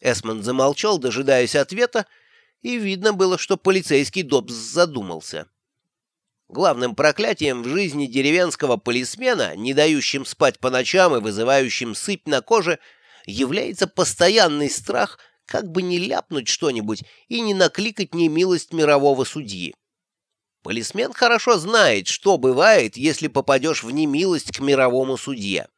Эсмонд замолчал, дожидаясь ответа, и видно было, что полицейский Добс задумался. Главным проклятием в жизни деревенского полисмена, не дающим спать по ночам и вызывающим сыпь на коже, является постоянный страх, как бы не ляпнуть что-нибудь и не накликать немилость мирового судьи. Полисмен хорошо знает, что бывает, если попадешь в немилость к мировому судье.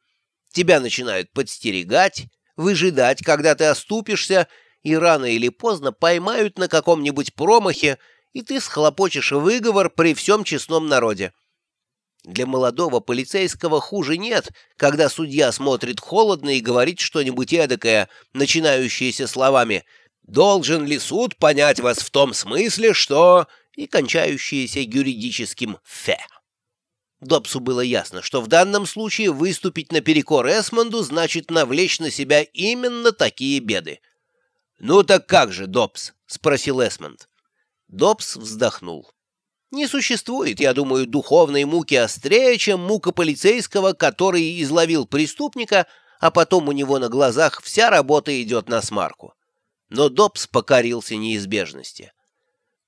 Тебя начинают подстерегать, выжидать, когда ты оступишься, и рано или поздно поймают на каком-нибудь промахе, и ты схлопочешь выговор при всем честном народе. Для молодого полицейского хуже нет, когда судья смотрит холодно и говорит что-нибудь эдакое, начинающееся словами «Должен ли суд понять вас в том смысле, что...» и кончающиеся юридическим «фе». Добсу было ясно, что в данном случае выступить наперекор Эсмонду значит навлечь на себя именно такие беды. «Ну так как же, Добс?» — спросил Эсмонд. Добс вздохнул. «Не существует, я думаю, духовной муки острее, чем мука полицейского, который изловил преступника, а потом у него на глазах вся работа идет на смарку». Но Добс покорился неизбежности.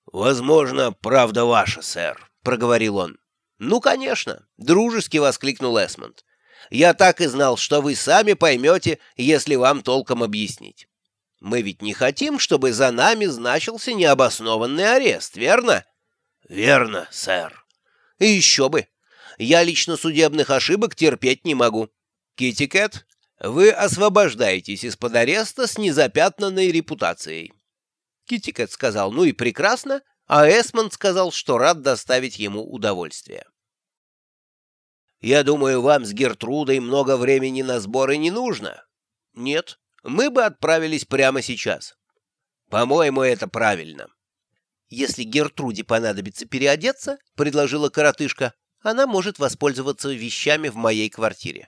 «Возможно, правда ваша, сэр», — проговорил он. «Ну, конечно», — дружески воскликнул Эсмонд. «Я так и знал, что вы сами поймете, если вам толком объяснить. Мы ведь не хотим, чтобы за нами значился необоснованный арест, верно?» «Верно, сэр». «И еще бы. Я лично судебных ошибок терпеть не могу. Китти Кэт, вы освобождаетесь из-под ареста с незапятнанной репутацией». Китикет сказал «ну и прекрасно», а Эсмонд сказал, что рад доставить ему удовольствие. «Я думаю, вам с Гертрудой много времени на сборы не нужно?» «Нет, мы бы отправились прямо сейчас». «По-моему, это правильно». «Если Гертруде понадобится переодеться», — предложила коротышка, «она может воспользоваться вещами в моей квартире».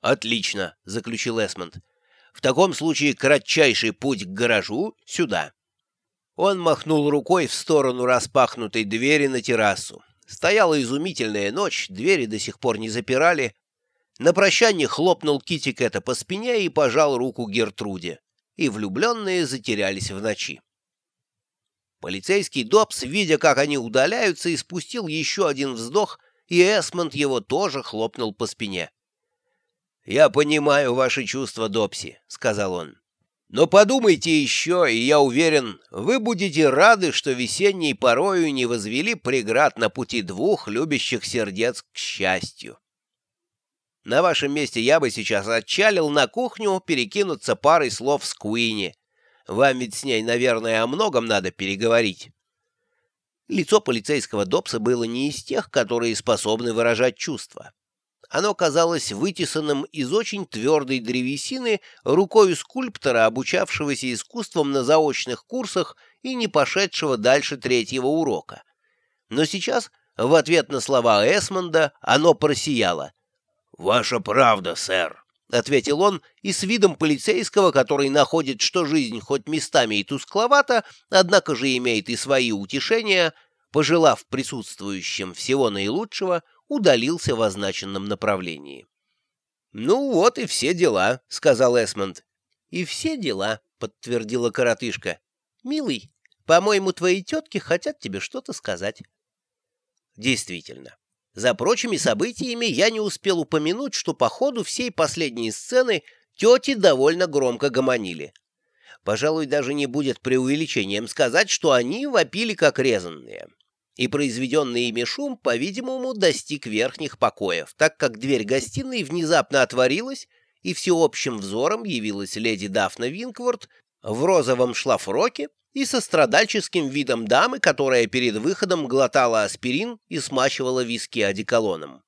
«Отлично», — заключил Эсмонд. «В таком случае кратчайший путь к гаражу — сюда». Он махнул рукой в сторону распахнутой двери на террасу. Стояла изумительная ночь, двери до сих пор не запирали. На прощание хлопнул Кити Кэта по спине и пожал руку Гертруде. И влюбленные затерялись в ночи. Полицейский Добс, видя, как они удаляются, испустил еще один вздох, и Эсмонд его тоже хлопнул по спине. «Я понимаю ваши чувства, Добси», — сказал он. Но подумайте еще, и я уверен, вы будете рады, что весенней порою не возвели преград на пути двух любящих сердец к счастью. На вашем месте я бы сейчас отчалил на кухню перекинуться парой слов с Куини. Вам ведь с ней, наверное, о многом надо переговорить. Лицо полицейского Добса было не из тех, которые способны выражать чувства. Оно казалось вытесанным из очень твердой древесины рукой скульптора, обучавшегося искусством на заочных курсах и не пошедшего дальше третьего урока. Но сейчас, в ответ на слова Эсмонда, оно просияло. «Ваша правда, сэр», — ответил он, и с видом полицейского, который находит, что жизнь хоть местами и тускловата, однако же имеет и свои утешения, пожелав присутствующим всего наилучшего, удалился в означенном направлении. «Ну вот и все дела», — сказал Эсмонд. «И все дела», — подтвердила коротышка. «Милый, по-моему, твои тетки хотят тебе что-то сказать». Действительно. За прочими событиями я не успел упомянуть, что по ходу всей последней сцены тети довольно громко гомонили. Пожалуй, даже не будет преувеличением сказать, что они вопили как резанные и произведенный ими шум, по-видимому, достиг верхних покоев, так как дверь гостиной внезапно отворилась, и всеобщим взором явилась леди Дафна Винкворт в розовом шлафроке и со страдальческим видом дамы, которая перед выходом глотала аспирин и смачивала виски одеколоном.